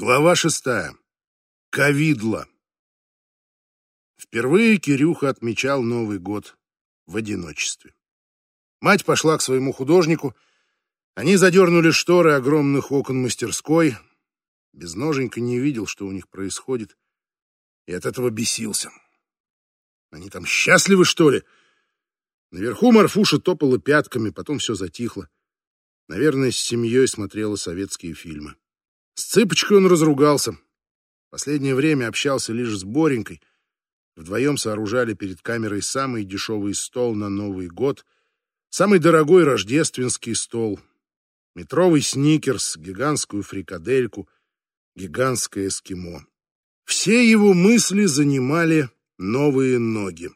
Глава шестая. Ковидло. Впервые Кирюха отмечал Новый год в одиночестве. Мать пошла к своему художнику. Они задернули шторы огромных окон мастерской. Безноженька не видел, что у них происходит, и от этого бесился. Они там счастливы, что ли? Наверху Марфуша топала пятками, потом все затихло. Наверное, с семьей смотрела советские фильмы. С цыпочкой он разругался. Последнее время общался лишь с Боренькой. Вдвоем сооружали перед камерой самый дешевый стол на Новый год, самый дорогой рождественский стол, метровый сникерс, гигантскую фрикадельку, гигантское эскимо. Все его мысли занимали новые ноги.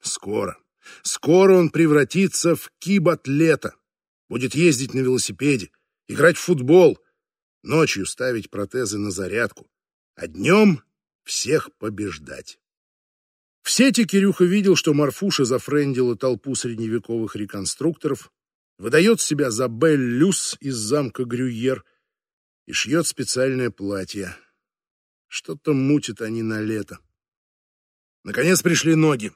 Скоро, скоро он превратится в кибатлета, будет ездить на велосипеде, играть в футбол — ночью ставить протезы на зарядку, а днем всех побеждать. В сети Кирюха видел, что Марфуша зафрендила толпу средневековых реконструкторов, выдает себя за Бель Люс из замка Грюйер и шьет специальное платье. Что-то мутят они на лето. Наконец пришли ноги.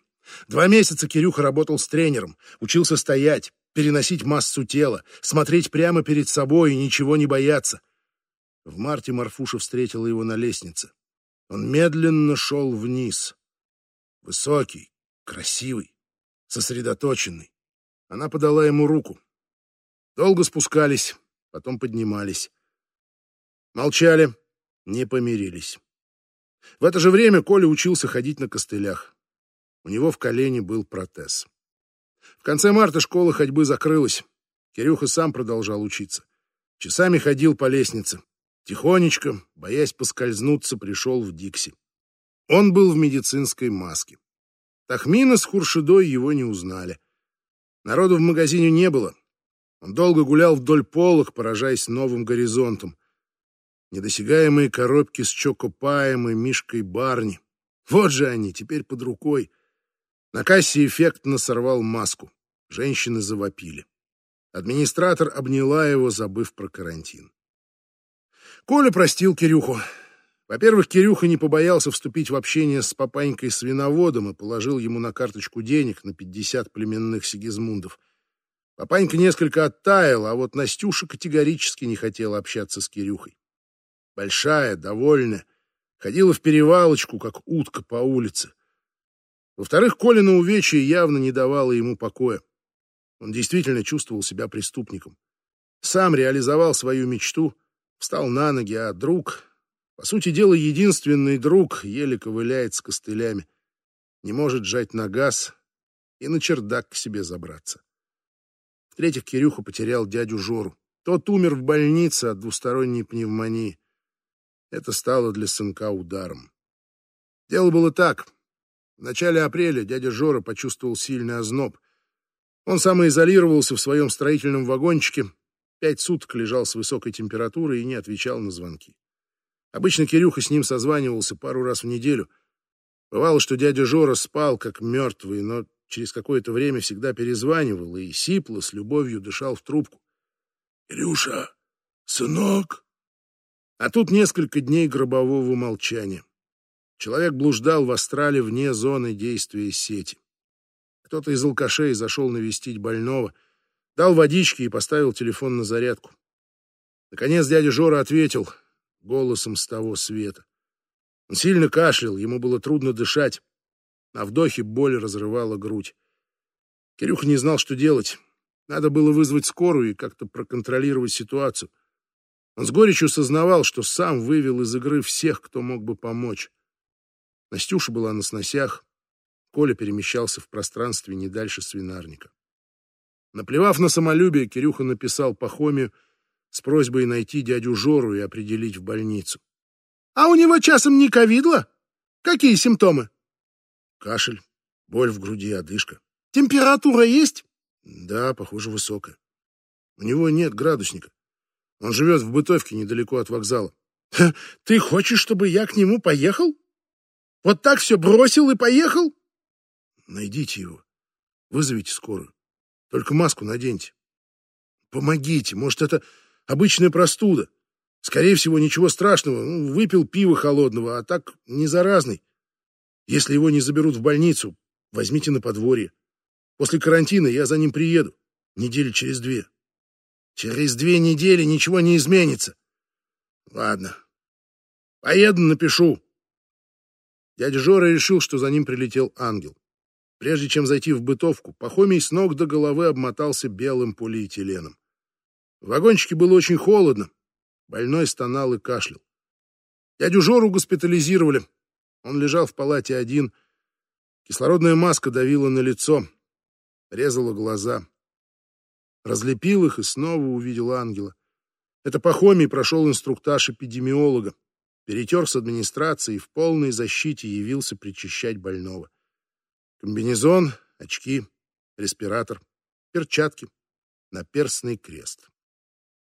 Два месяца Кирюха работал с тренером, учился стоять, переносить массу тела, смотреть прямо перед собой и ничего не бояться — в марте Марфуша встретила его на лестнице. Он медленно шел вниз. Высокий, красивый, сосредоточенный. Она подала ему руку. Долго спускались, потом поднимались. Молчали, не помирились. В это же время Коля учился ходить на костылях. У него в колене был протез. В конце марта школа ходьбы закрылась. Кирюха сам продолжал учиться. Часами ходил по лестнице. Тихонечко, боясь поскользнуться, пришел в Дикси. Он был в медицинской маске. Тахмина с Хуршидой его не узнали. Народу в магазине не было. Он долго гулял вдоль полок, поражаясь новым горизонтом. Недосягаемые коробки с Чокопаем и Мишкой Барни. Вот же они, теперь под рукой. На кассе эффектно сорвал маску. Женщины завопили. Администратор обняла его, забыв про карантин. Коля простил Кирюху. Во-первых, Кирюха не побоялся вступить в общение с папанькой-свиноводом и положил ему на карточку денег на 50 племенных сигизмундов. Папанька несколько оттаял, а вот Настюша категорически не хотела общаться с Кирюхой. Большая, довольная, ходила в перевалочку, как утка по улице. Во-вторых, Колина увечье явно не давало ему покоя. Он действительно чувствовал себя преступником. Сам реализовал свою мечту — Встал на ноги, а друг, по сути дела, единственный друг, еле ковыляет с костылями. Не может жать на газ и на чердак к себе забраться. В-третьих, Кирюха потерял дядю Жору. Тот умер в больнице от двусторонней пневмонии. Это стало для сынка ударом. Дело было так. В начале апреля дядя Жора почувствовал сильный озноб. Он самоизолировался в своем строительном вагончике, Пять суток лежал с высокой температурой и не отвечал на звонки. Обычно Кирюха с ним созванивался пару раз в неделю. Бывало, что дядя Жора спал, как мертвый, но через какое-то время всегда перезванивал и сипло с любовью дышал в трубку. «Кирюша, сынок!» А тут несколько дней гробового молчания. Человек блуждал в астрале вне зоны действия сети. Кто-то из алкашей зашел навестить больного — Дал водички и поставил телефон на зарядку. Наконец дядя Жора ответил голосом с того света. Он сильно кашлял, ему было трудно дышать. На вдохе боль разрывала грудь. Кирюха не знал, что делать. Надо было вызвать скорую и как-то проконтролировать ситуацию. Он с горечью сознавал, что сам вывел из игры всех, кто мог бы помочь. Настюша была на сносях, Коля перемещался в пространстве не дальше свинарника. Наплевав на самолюбие, Кирюха написал Пахомию с просьбой найти дядю Жору и определить в больницу. — А у него часом не ковидло? Какие симптомы? — Кашель, боль в груди, одышка. — Температура есть? — Да, похоже, высокая. У него нет градусника. Он живет в бытовке недалеко от вокзала. — Ты хочешь, чтобы я к нему поехал? Вот так все бросил и поехал? — Найдите его. Вызовите скорую. Только маску наденьте. Помогите, может, это обычная простуда. Скорее всего, ничего страшного. Ну, выпил пиво холодного, а так не заразный. Если его не заберут в больницу, возьмите на подворье. После карантина я за ним приеду. Недели через две. Через две недели ничего не изменится. Ладно. Поеду, напишу. Дядя Жора решил, что за ним прилетел ангел. Прежде чем зайти в бытовку, Пахомий с ног до головы обмотался белым полиэтиленом. В вагончике было очень холодно, Больной стонал и кашлял. Дядю Жору госпитализировали. Он лежал в палате один. Кислородная маска давила на лицо, резала глаза. Разлепил их и снова увидел ангела. Это Пахомий прошел инструктаж эпидемиолога, перетер с администрацией в полной защите явился причащать больного. Комбинезон, очки, респиратор, перчатки, наперстный крест.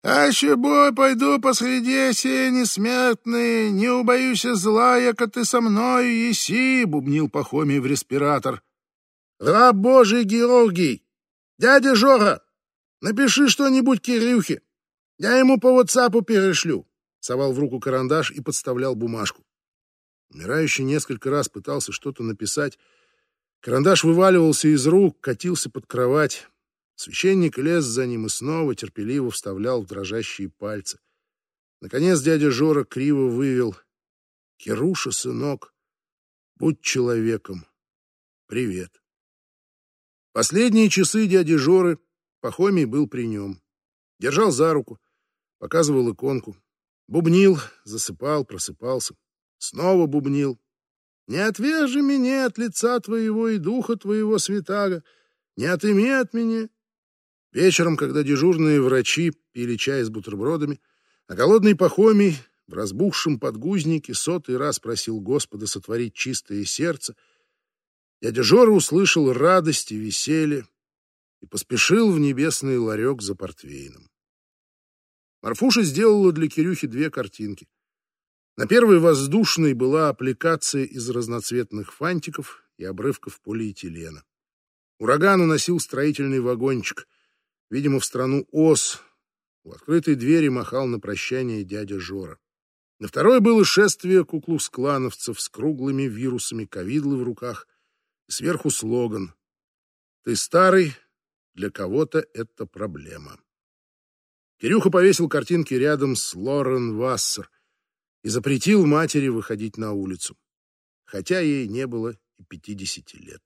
А бой пойду посреди сени смертные, не убоюсь зла, яко ты со мною еси, — бубнил Пахомий в респиратор. Раб Божий Георгий, дядя Жора, напиши что-нибудь Кирюхе, я ему по ватсапу перешлю. Совал в руку карандаш и подставлял бумажку. Умирающий несколько раз пытался что-то написать. Карандаш вываливался из рук, катился под кровать. Священник лез за ним и снова терпеливо вставлял в дрожащие пальцы. Наконец дядя Жора криво вывел. «Кируша, сынок, будь человеком. Привет». Последние часы дяди Жоры Пахомий был при нем. Держал за руку, показывал иконку. Бубнил, засыпал, просыпался. Снова бубнил. «Не отвяжи меня от лица твоего и духа твоего, святаго, не отыми от меня, Вечером, когда дежурные врачи пили чай с бутербродами, а голодный Пахомий в разбухшем подгузнике сотый раз просил Господа сотворить чистое сердце, дядя Жора услышал радость и веселье и поспешил в небесный ларек за портвейном. Марфуша сделала для Кирюхи две картинки. На первой воздушной была аппликация из разноцветных фантиков и обрывков полиэтилена. Ураган уносил строительный вагончик — Видимо, в страну Ос. У открытой двери махал на прощание дядя Жора. На второе было шествие куклукс-клановцев с круглыми вирусами ковидлы в руках и сверху слоган «Ты старый, для кого-то это проблема». Кирюха повесил картинки рядом с Лорен Вассер и запретил матери выходить на улицу, хотя ей не было и пятидесяти лет.